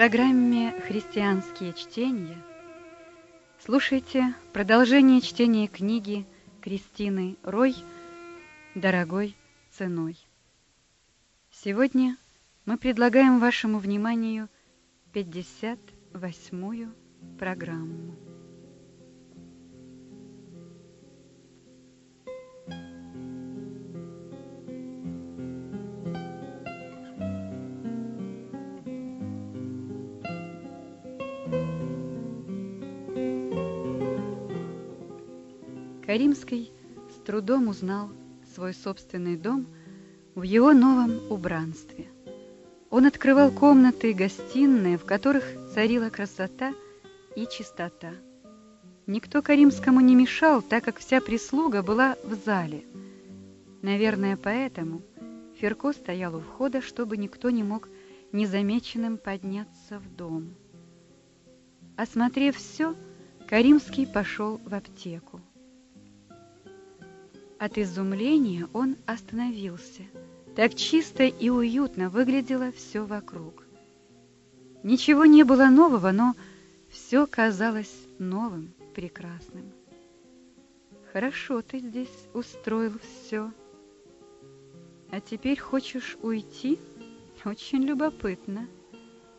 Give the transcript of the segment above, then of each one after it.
программе «Христианские чтения» слушайте продолжение чтения книги Кристины Рой «Дорогой ценой». Сегодня мы предлагаем вашему вниманию 58-ю программу. Каримский с трудом узнал свой собственный дом в его новом убранстве. Он открывал комнаты и гостиные, в которых царила красота и чистота. Никто Каримскому не мешал, так как вся прислуга была в зале. Наверное, поэтому Ферко стоял у входа, чтобы никто не мог незамеченным подняться в дом. Осмотрев все, Каримский пошел в аптеку. От изумления он остановился. Так чисто и уютно выглядело все вокруг. Ничего не было нового, но все казалось новым, прекрасным. Хорошо ты здесь устроил все. А теперь хочешь уйти? Очень любопытно.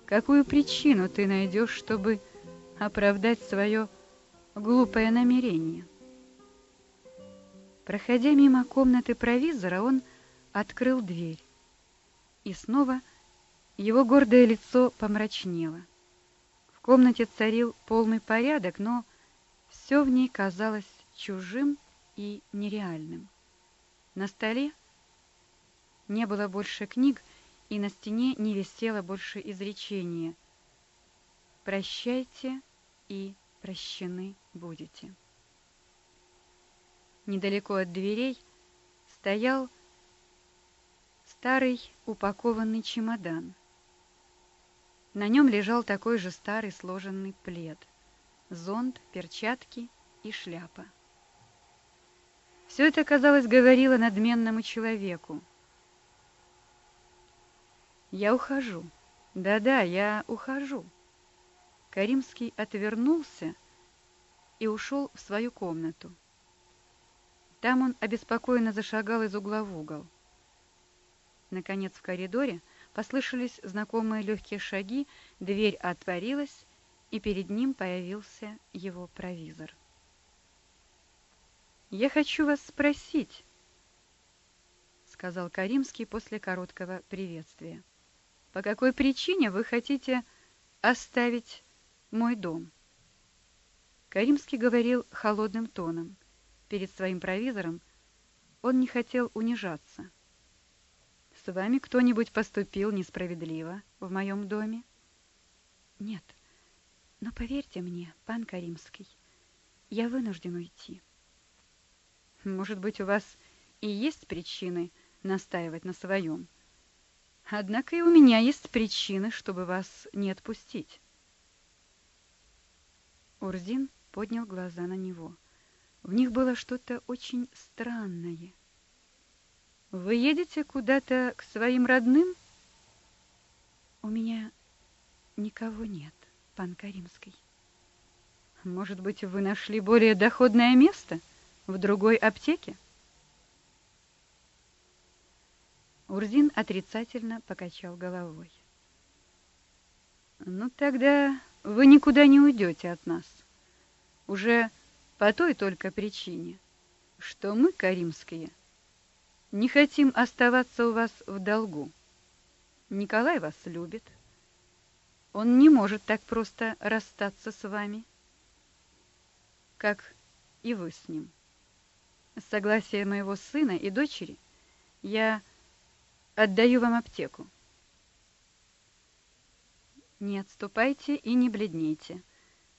Какую причину ты найдешь, чтобы оправдать свое глупое намерение? Проходя мимо комнаты провизора, он открыл дверь. И снова его гордое лицо помрачнело. В комнате царил полный порядок, но все в ней казалось чужим и нереальным. На столе не было больше книг, и на стене не висело больше изречения «Прощайте и прощены будете». Недалеко от дверей стоял старый упакованный чемодан. На нем лежал такой же старый сложенный плед, зонт, перчатки и шляпа. Все это, казалось, говорило надменному человеку. «Я ухожу. Да-да, я ухожу». Каримский отвернулся и ушел в свою комнату. Там он обеспокоенно зашагал из угла в угол. Наконец в коридоре послышались знакомые легкие шаги, дверь отворилась, и перед ним появился его провизор. «Я хочу вас спросить», — сказал Каримский после короткого приветствия. «По какой причине вы хотите оставить мой дом?» Каримский говорил холодным тоном перед своим провизором, он не хотел унижаться. «С вами кто-нибудь поступил несправедливо в моем доме?» «Нет, но поверьте мне, пан Каримский, я вынужден уйти». «Может быть, у вас и есть причины настаивать на своем. Однако и у меня есть причины, чтобы вас не отпустить». Урзин поднял глаза на него. В них было что-то очень странное. Вы едете куда-то к своим родным? У меня никого нет, пан Каримский. Может быть, вы нашли более доходное место в другой аптеке? Урзин отрицательно покачал головой. Ну тогда вы никуда не уйдете от нас. Уже по той только причине, что мы, каримские, не хотим оставаться у вас в долгу. Николай вас любит. Он не может так просто расстаться с вами, как и вы с ним. С согласия моего сына и дочери я отдаю вам аптеку. Не отступайте и не бледнейте.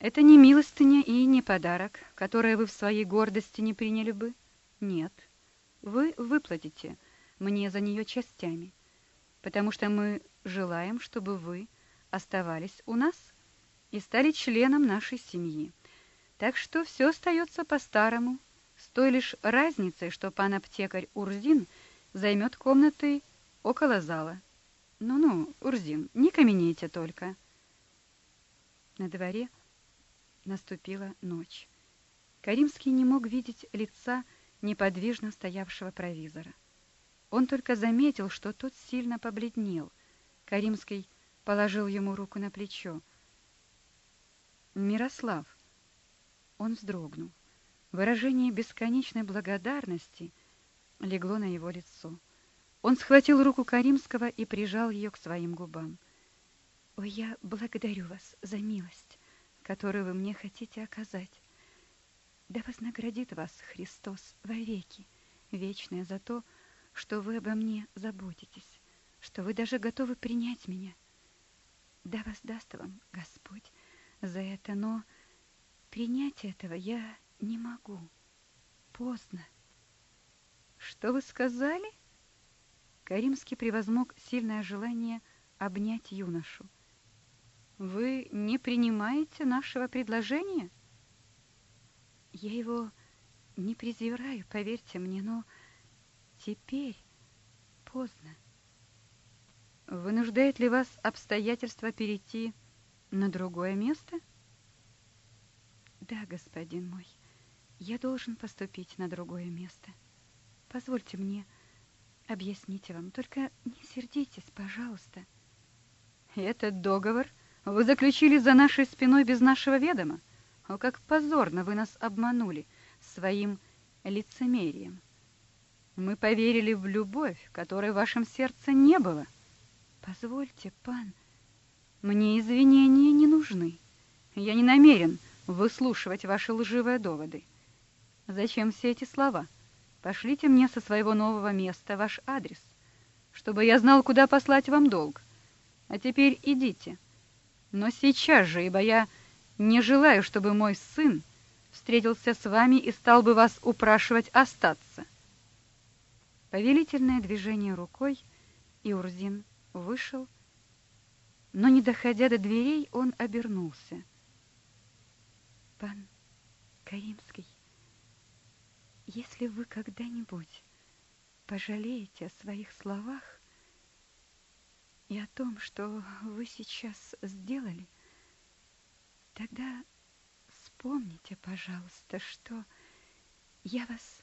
Это не милостыня и не подарок, которое вы в своей гордости не приняли бы. Нет, вы выплатите мне за нее частями, потому что мы желаем, чтобы вы оставались у нас и стали членом нашей семьи. Так что все остается по-старому, с той лишь разницей, что пан аптекарь Урзин займет комнаты около зала. Ну-ну, Урзин, не каменейте только. На дворе наступила ночь. Каримский не мог видеть лица неподвижно стоявшего провизора. Он только заметил, что тот сильно побледнел. Каримский положил ему руку на плечо. «Мирослав!» Он вздрогнул. Выражение бесконечной благодарности легло на его лицо. Он схватил руку Каримского и прижал ее к своим губам. «Ой, я благодарю вас за милость, которую вы мне хотите оказать. Да вознаградит вас Христос вовеки, вечное за то, что вы обо мне заботитесь, что вы даже готовы принять меня. Да воздаст вам Господь за это, но принять этого я не могу. Поздно. Что вы сказали? Каримский превозмог сильное желание обнять юношу. Вы не принимаете нашего предложения? — я его не презираю, поверьте мне, но теперь поздно. Вынуждает ли вас обстоятельства перейти на другое место? Да, господин мой, я должен поступить на другое место. Позвольте мне объяснить вам, только не сердитесь, пожалуйста. Этот договор вы заключили за нашей спиной без нашего ведома. О, как позорно вы нас обманули своим лицемерием. Мы поверили в любовь, которой в вашем сердце не было. Позвольте, пан, мне извинения не нужны. Я не намерен выслушивать ваши лживые доводы. Зачем все эти слова? Пошлите мне со своего нового места ваш адрес, чтобы я знал, куда послать вам долг. А теперь идите. Но сейчас же, ибо я не желаю, чтобы мой сын встретился с вами и стал бы вас упрашивать остаться. Повелительное движение рукой, и Урзин вышел, но, не доходя до дверей, он обернулся. Пан Каримский, если вы когда-нибудь пожалеете о своих словах и о том, что вы сейчас сделали, — Тогда вспомните, пожалуйста, что я вас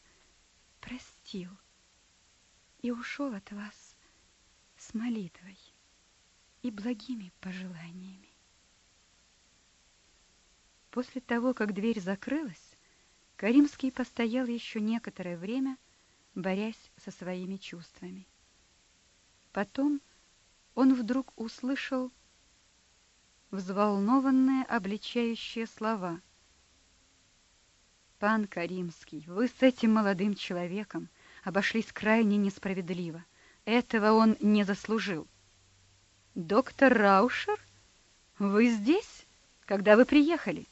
простил и ушел от вас с молитвой и благими пожеланиями. После того, как дверь закрылась, Каримский постоял еще некоторое время, борясь со своими чувствами. Потом он вдруг услышал взволнованные обличающие слова. «Пан Каримский, вы с этим молодым человеком обошлись крайне несправедливо. Этого он не заслужил». «Доктор Раушер, вы здесь, когда вы приехали?»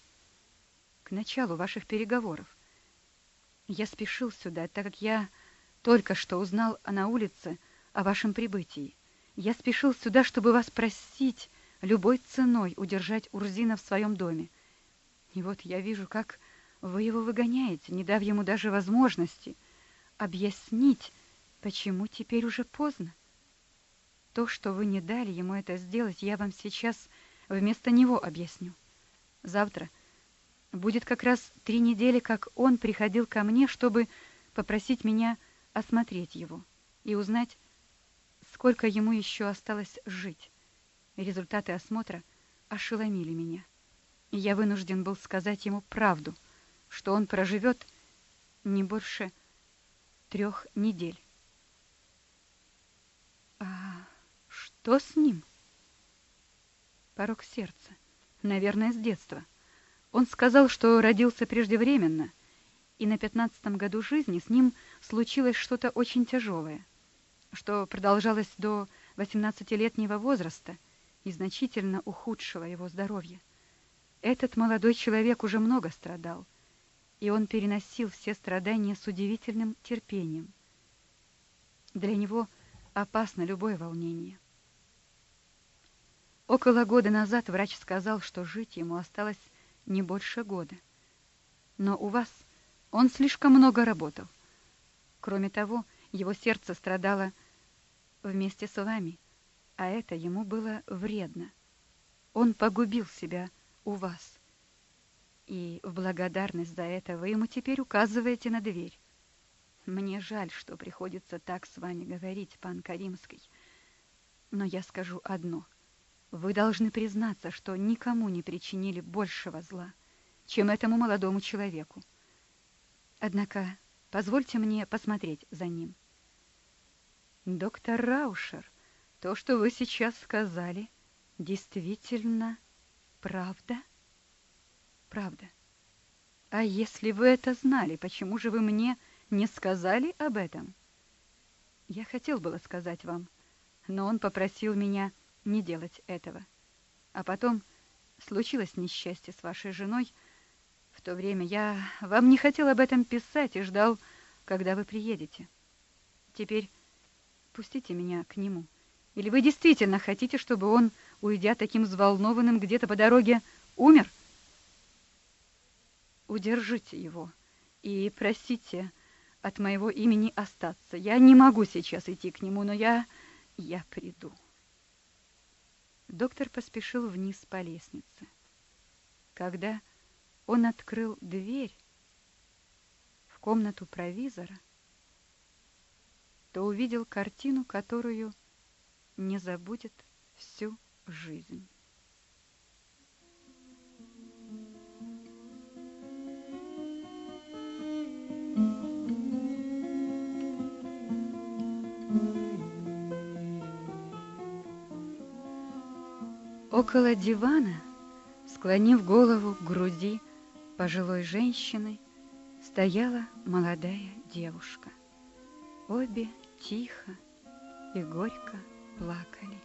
«К началу ваших переговоров. Я спешил сюда, так как я только что узнал на улице о вашем прибытии. Я спешил сюда, чтобы вас просить любой ценой удержать Урзина в своем доме. И вот я вижу, как вы его выгоняете, не дав ему даже возможности объяснить, почему теперь уже поздно. То, что вы не дали ему это сделать, я вам сейчас вместо него объясню. Завтра будет как раз три недели, как он приходил ко мне, чтобы попросить меня осмотреть его и узнать, сколько ему еще осталось жить. Результаты осмотра ошеломили меня. И я вынужден был сказать ему правду, что он проживет не больше трех недель. А что с ним? Порог сердца. Наверное, с детства. Он сказал, что родился преждевременно, и на пятнадцатом году жизни с ним случилось что-то очень тяжелое, что продолжалось до восемнадцатилетнего возраста — и значительно ухудшило его здоровье. Этот молодой человек уже много страдал, и он переносил все страдания с удивительным терпением. Для него опасно любое волнение. Около года назад врач сказал, что жить ему осталось не больше года. Но у вас он слишком много работал. Кроме того, его сердце страдало вместе с вами – а это ему было вредно. Он погубил себя у вас. И в благодарность за это вы ему теперь указываете на дверь. Мне жаль, что приходится так с вами говорить, пан Каримский. Но я скажу одно. Вы должны признаться, что никому не причинили большего зла, чем этому молодому человеку. Однако позвольте мне посмотреть за ним. Доктор Раушер, то, что вы сейчас сказали, действительно правда? Правда. А если вы это знали, почему же вы мне не сказали об этом? Я хотел было сказать вам, но он попросил меня не делать этого. А потом случилось несчастье с вашей женой. В то время я вам не хотел об этом писать и ждал, когда вы приедете. Теперь пустите меня к нему. Или вы действительно хотите, чтобы он, уйдя таким взволнованным где-то по дороге, умер? Удержите его и просите от моего имени остаться. Я не могу сейчас идти к нему, но я... я приду. Доктор поспешил вниз по лестнице. Когда он открыл дверь в комнату провизора, то увидел картину, которую не забудет всю жизнь. Около дивана, склонив голову к груди пожилой женщины, стояла молодая девушка. Обе тихо и горько плакали.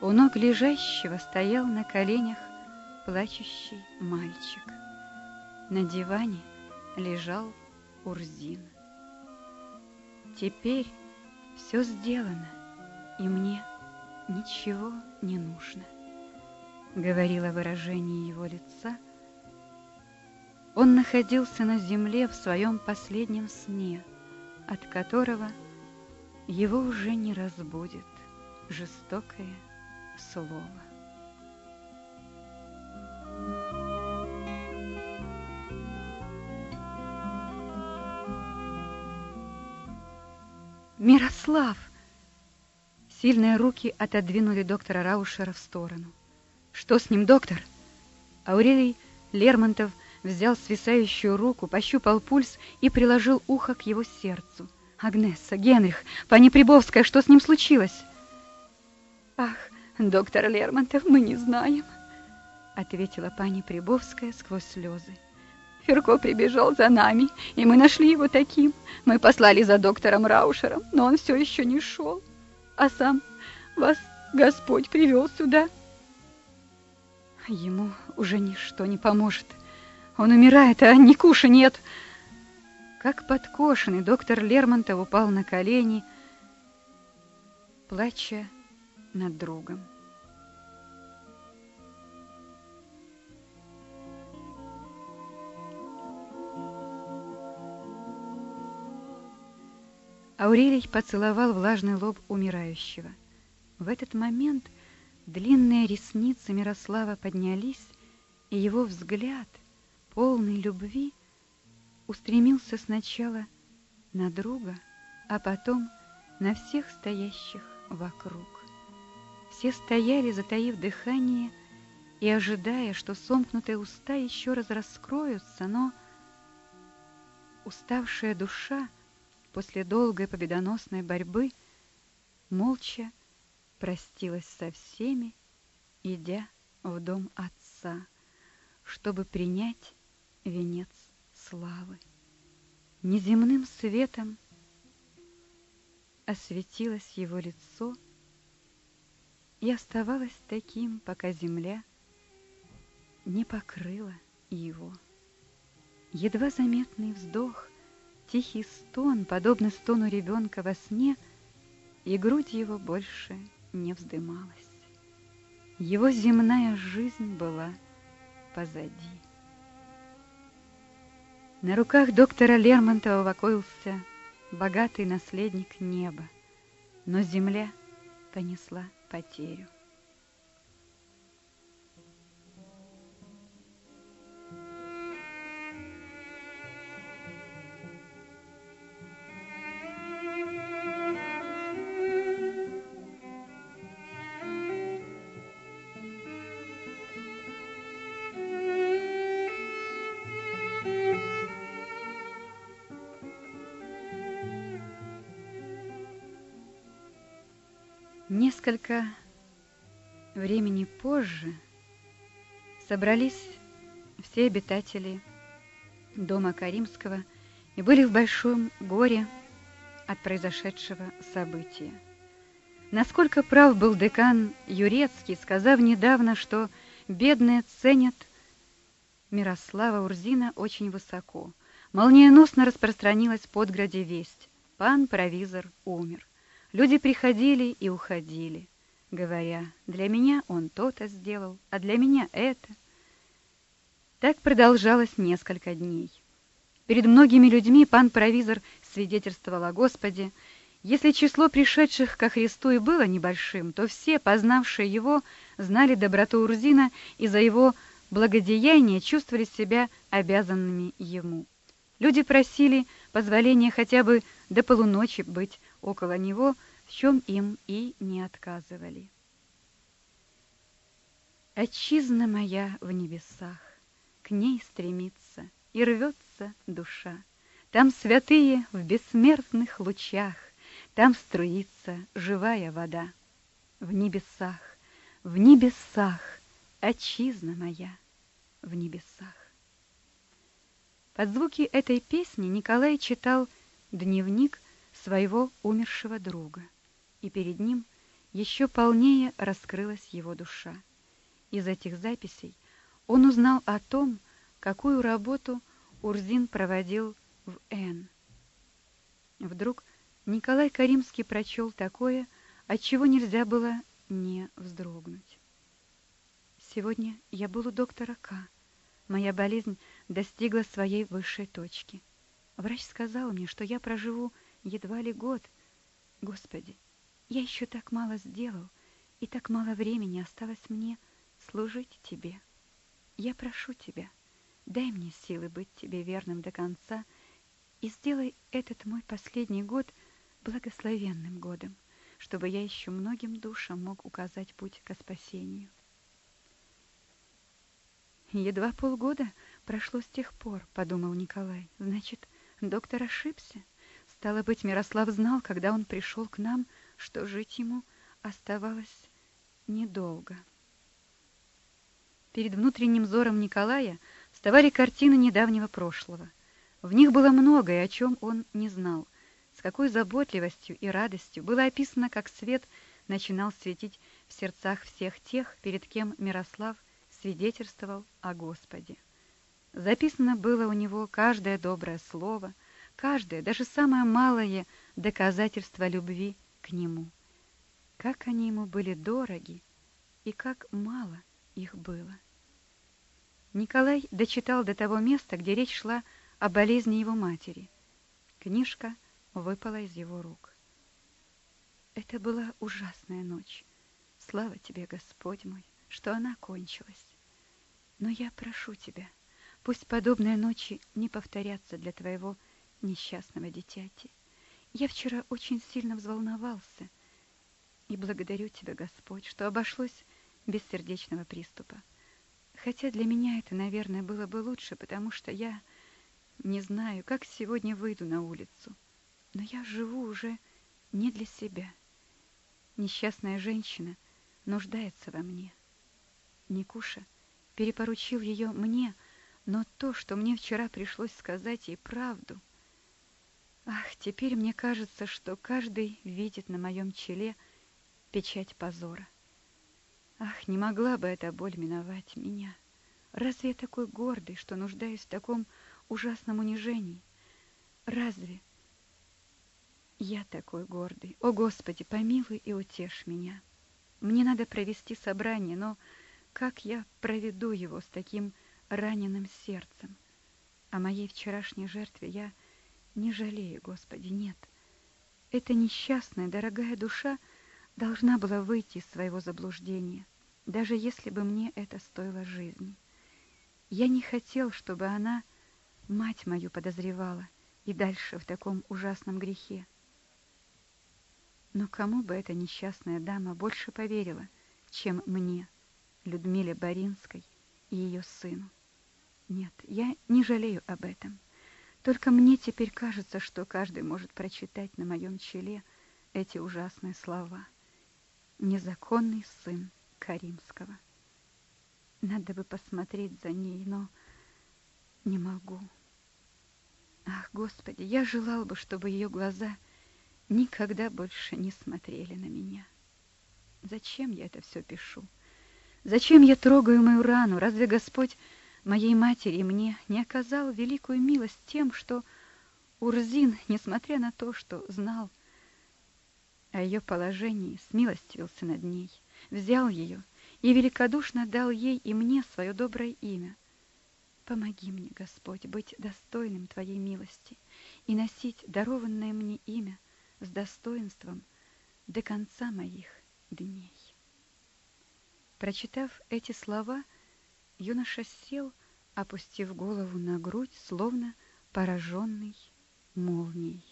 У ног лежащего стоял на коленях плачущий мальчик. На диване лежал Урзин. Теперь все сделано, и мне ничего не нужно, говорило выражение его лица. Он находился на земле в своем последнем сне, от которого его уже не разбудит жестокое слово. Мирослав! Сильные руки отодвинули доктора Раушера в сторону. Что с ним, доктор? Аурелий Лермонтов взял свисающую руку, пощупал пульс и приложил ухо к его сердцу. Агнесса, Генрих, пани Прибовская, что с ним случилось? Ах, доктор Лермонтов, мы не знаем, ответила пани Прибовская сквозь слезы. Ферко прибежал за нами, и мы нашли его таким. Мы послали за доктором Раушером, но он все еще не шел а сам вас Господь привел сюда. Ему уже ничто не поможет. Он умирает, а Никуша нет. Как подкошенный доктор Лермонтов упал на колени, плача над другом. Аурелий поцеловал влажный лоб умирающего. В этот момент длинные ресницы Мирослава поднялись, и его взгляд, полный любви, устремился сначала на друга, а потом на всех стоящих вокруг. Все стояли, затаив дыхание и ожидая, что сомкнутые уста еще раз раскроются, но уставшая душа после долгой победоносной борьбы молча простилась со всеми, идя в дом отца, чтобы принять венец славы. Неземным светом осветилось его лицо и оставалось таким, пока земля не покрыла его. Едва заметный вздох Тихий стон, подобный стону ребенка во сне, и грудь его больше не вздымалась. Его земная жизнь была позади. На руках доктора Лермонтова покоился богатый наследник неба, но земля понесла потерю. Несколько времени позже собрались все обитатели дома Каримского и были в большом горе от произошедшего события. Насколько прав был декан Юрецкий, сказав недавно, что бедные ценят Мирослава Урзина очень высоко. Молниеносно распространилась в подграде весть. Пан провизор умер. Люди приходили и уходили, говоря, для меня он то-то сделал, а для меня это. Так продолжалось несколько дней. Перед многими людьми пан провизор свидетельствовал о Господе, если число пришедших ко Христу и было небольшим, то все, познавшие его, знали доброту Урзина и за его благодеяние чувствовали себя обязанными ему. Люди просили позволения хотя бы до полуночи быть около него, в чем им и не отказывали. Отчизна моя в небесах, к ней стремится и рвется душа. Там святые в бессмертных лучах, там струится живая вода. В небесах, в небесах, отчизна моя, в небесах. Под звуки этой песни Николай читал дневник своего умершего друга, и перед ним еще полнее раскрылась его душа. Из этих записей он узнал о том, какую работу Урзин проводил в Н. Вдруг Николай Каримский прочел такое, от чего нельзя было не вздрогнуть. Сегодня я был у доктора К. Моя болезнь достигла своей высшей точки. Врач сказал мне, что я проживу едва ли год. Господи, я еще так мало сделал, и так мало времени осталось мне служить Тебе. Я прошу Тебя, дай мне силы быть Тебе верным до конца и сделай этот мой последний год — благословенным годом, чтобы я еще многим душам мог указать путь к спасению. Едва полгода прошло с тех пор, подумал Николай. Значит, доктор ошибся. Стало быть, Мирослав знал, когда он пришел к нам, что жить ему оставалось недолго. Перед внутренним взором Николая вставали картины недавнего прошлого. В них было многое, о чем он не знал — с какой заботливостью и радостью было описано, как свет начинал светить в сердцах всех тех, перед кем Мирослав свидетельствовал о Господе. Записано было у него каждое доброе слово, каждое, даже самое малое доказательство любви к нему. Как они ему были дороги и как мало их было. Николай дочитал до того места, где речь шла о болезни его матери. Книжка — выпала из его рук. Это была ужасная ночь. Слава тебе, Господь мой, что она кончилась. Но я прошу тебя, пусть подобные ночи не повторятся для твоего несчастного дитяти. Я вчера очень сильно взволновался и благодарю тебя, Господь, что обошлось без сердечного приступа. Хотя для меня это, наверное, было бы лучше, потому что я не знаю, как сегодня выйду на улицу. Но я живу уже не для себя. Несчастная женщина нуждается во мне. Никуша перепоручил ее мне, но то, что мне вчера пришлось сказать ей правду. Ах, теперь мне кажется, что каждый видит на моем челе печать позора. Ах, не могла бы эта боль миновать меня. Разве я такой гордый, что нуждаюсь в таком ужасном унижении? Разве я такой гордый. О, Господи, помилуй и утешь меня. Мне надо провести собрание, но как я проведу его с таким раненым сердцем? О моей вчерашней жертве я не жалею, Господи, нет. Эта несчастная, дорогая душа должна была выйти из своего заблуждения, даже если бы мне это стоило жизни. Я не хотел, чтобы она мать мою подозревала и дальше в таком ужасном грехе. Но кому бы эта несчастная дама больше поверила, чем мне, Людмиле Боринской и ее сыну? Нет, я не жалею об этом. Только мне теперь кажется, что каждый может прочитать на моем челе эти ужасные слова. незаконный сын Каримского. Надо бы посмотреть за ней, но не могу. Ах, Господи, я желал бы, чтобы ее глаза никогда больше не смотрели на меня. Зачем я это все пишу? Зачем я трогаю мою рану? Разве Господь моей матери и мне не оказал великую милость тем, что Урзин, несмотря на то, что знал о ее положении, смилостивился над ней, взял ее и великодушно дал ей и мне свое доброе имя. Помоги мне, Господь, быть достойным Твоей милости и носить дарованное мне имя с достоинством до конца моих дней. Прочитав эти слова, юноша сел, опустив голову на грудь, словно пораженный молнией.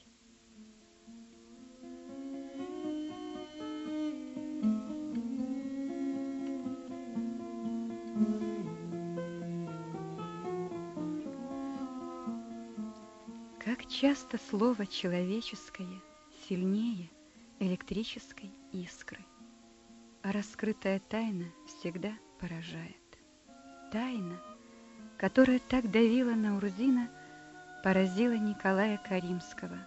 Как часто слово человеческое сильнее электрической искры, а раскрытая тайна всегда поражает. Тайна, которая так давила на Урзина, поразила Николая Каримского,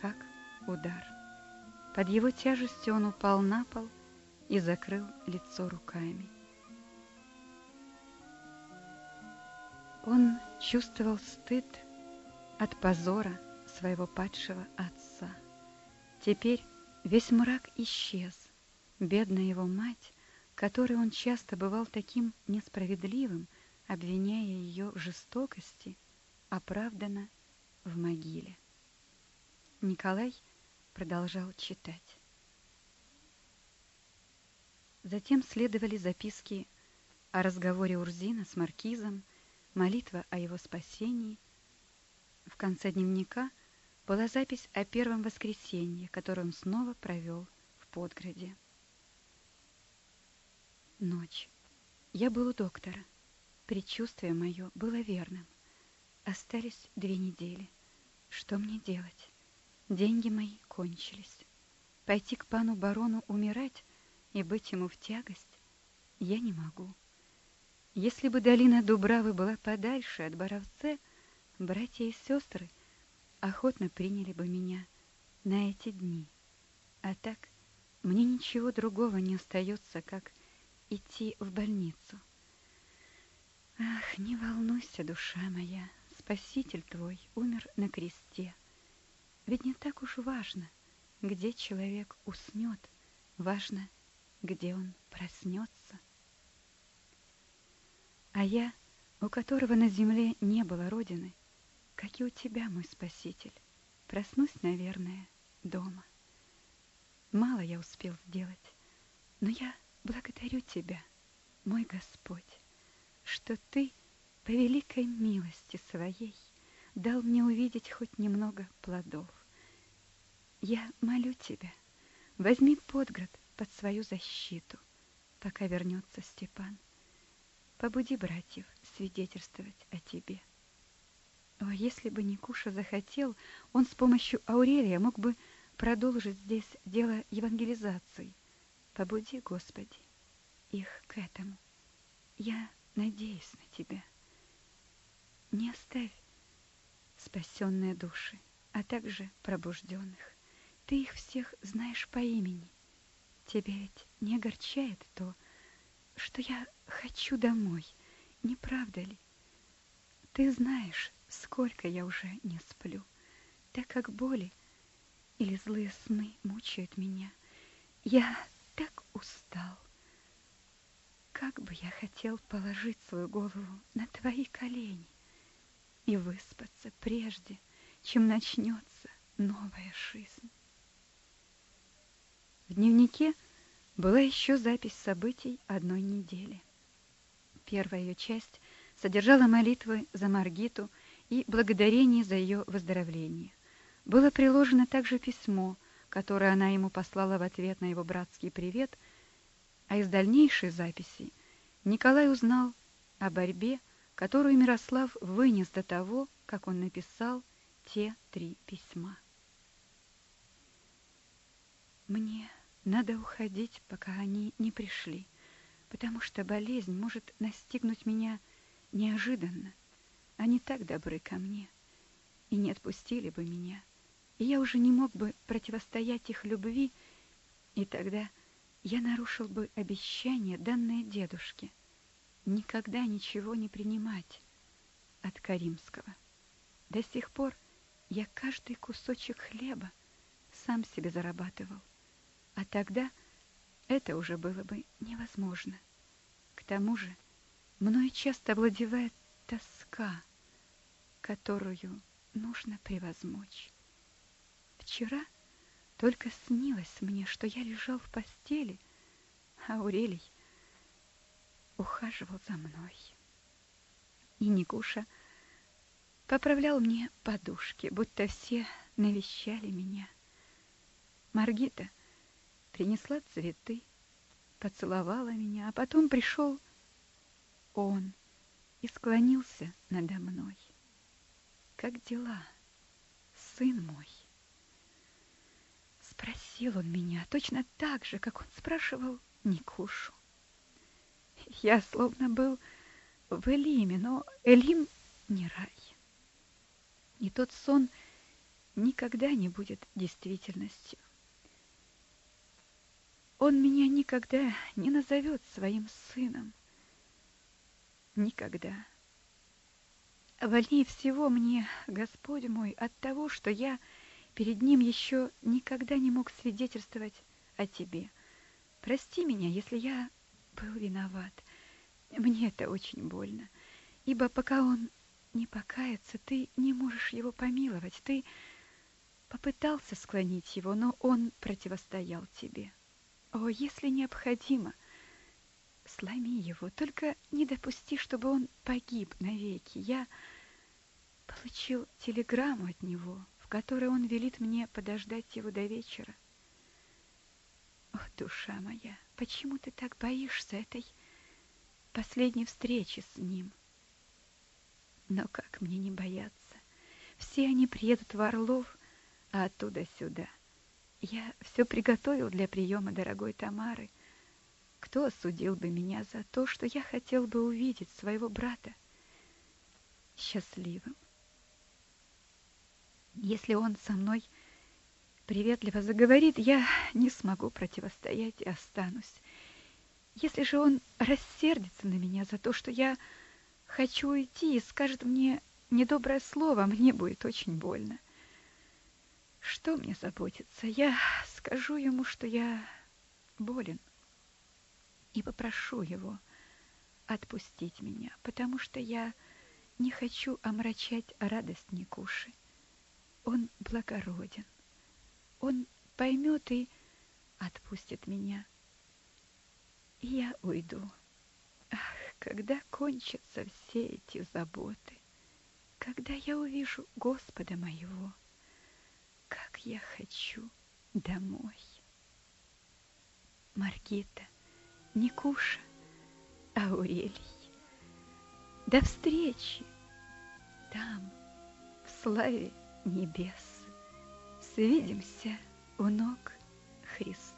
как удар. Под его тяжестью он упал на пол и закрыл лицо руками. Он чувствовал стыд от позора своего падшего отца. Теперь весь мрак исчез. Бедная его мать, которой он часто бывал таким несправедливым, обвиняя ее в жестокости, оправдана в могиле. Николай продолжал читать. Затем следовали записки о разговоре Урзина с маркизом, молитва о его спасении. В конце дневника была запись о первом воскресенье, которое он снова провел в Подграде. Ночь. Я был у доктора. Предчувствие мое было верным. Остались две недели. Что мне делать? Деньги мои кончились. Пойти к пану барону умирать и быть ему в тягость я не могу. Если бы долина Дубравы была подальше от Боровце, братья и сестры охотно приняли бы меня на эти дни. А так мне ничего другого не остается, как идти в больницу. Ах, не волнуйся, душа моя, Спаситель твой умер на кресте. Ведь не так уж важно, где человек уснет, важно, где он проснется. А я, у которого на земле не было родины, как и у тебя, мой Спаситель, проснусь, наверное, дома. Мало я успел сделать, но я благодарю тебя, мой Господь, что ты по великой милости своей дал мне увидеть хоть немного плодов. Я молю тебя, возьми Подград под свою защиту, пока вернется Степан. Побуди братьев свидетельствовать о тебе. О, если бы Никуша захотел, он с помощью Аурелия мог бы продолжить здесь дело евангелизации. Побуди, Господи, их к этому. Я надеюсь на Тебя. Не оставь спасенные души, а также пробужденных. Ты их всех знаешь по имени. Тебя ведь не огорчает то, что я хочу домой, не правда ли? Ты знаешь, сколько я уже не сплю, так как боли или злые сны мучают меня. Я так устал. Как бы я хотел положить свою голову на твои колени и выспаться прежде, чем начнется новая жизнь. В дневнике была еще запись событий одной недели. Первая ее часть содержала молитвы за Маргиту и благодарение за ее выздоровление. Было приложено также письмо, которое она ему послала в ответ на его братский привет, а из дальнейшей записи Николай узнал о борьбе, которую Мирослав вынес до того, как он написал те три письма. Мне Надо уходить, пока они не пришли, потому что болезнь может настигнуть меня неожиданно. Они так добры ко мне и не отпустили бы меня, и я уже не мог бы противостоять их любви, и тогда я нарушил бы обещание, данное дедушке, никогда ничего не принимать от Каримского. До сих пор я каждый кусочек хлеба сам себе зарабатывал, а тогда это уже было бы невозможно. К тому же мною часто овладевает тоска, которую нужно превозмочь. Вчера только снилось мне, что я лежал в постели, а Аурелий ухаживал за мной. И Никуша поправлял мне подушки, будто все навещали меня. Маргита принесла цветы, поцеловала меня, а потом пришел он и склонился надо мной. Как дела, сын мой? Спросил он меня точно так же, как он спрашивал Никушу. Я словно был в Элиме, но Элим не рай. И тот сон никогда не будет действительностью. Он меня никогда не назовет своим сыном. Никогда. Вали всего мне, Господь мой, от того, что я перед ним еще никогда не мог свидетельствовать о тебе. Прости меня, если я был виноват. Мне это очень больно, ибо пока он не покается, ты не можешь его помиловать. Ты попытался склонить его, но он противостоял тебе. О, если необходимо, сломи его, только не допусти, чтобы он погиб навеки. Я получил телеграмму от него, которой он велит мне подождать его до вечера. О, душа моя, почему ты так боишься этой последней встречи с ним? Но как мне не бояться? Все они приедут в Орлов, а оттуда сюда. Я все приготовил для приема дорогой Тамары. Кто осудил бы меня за то, что я хотел бы увидеть своего брата счастливым? Если он со мной приветливо заговорит, я не смогу противостоять и останусь. Если же он рассердится на меня за то, что я хочу уйти и скажет мне недоброе слово, мне будет очень больно. Что мне заботиться? Я скажу ему, что я болен, и попрошу его отпустить меня, потому что я не хочу омрачать радость Никуши. Он благороден. Он поймет и отпустит меня. И я уйду. Ах, когда кончатся все эти заботы, когда я увижу Господа моего, как я хочу домой. Маргита, Никуша, Аурелий, до встречи там, в славе небес. Свидимся у ног Христа.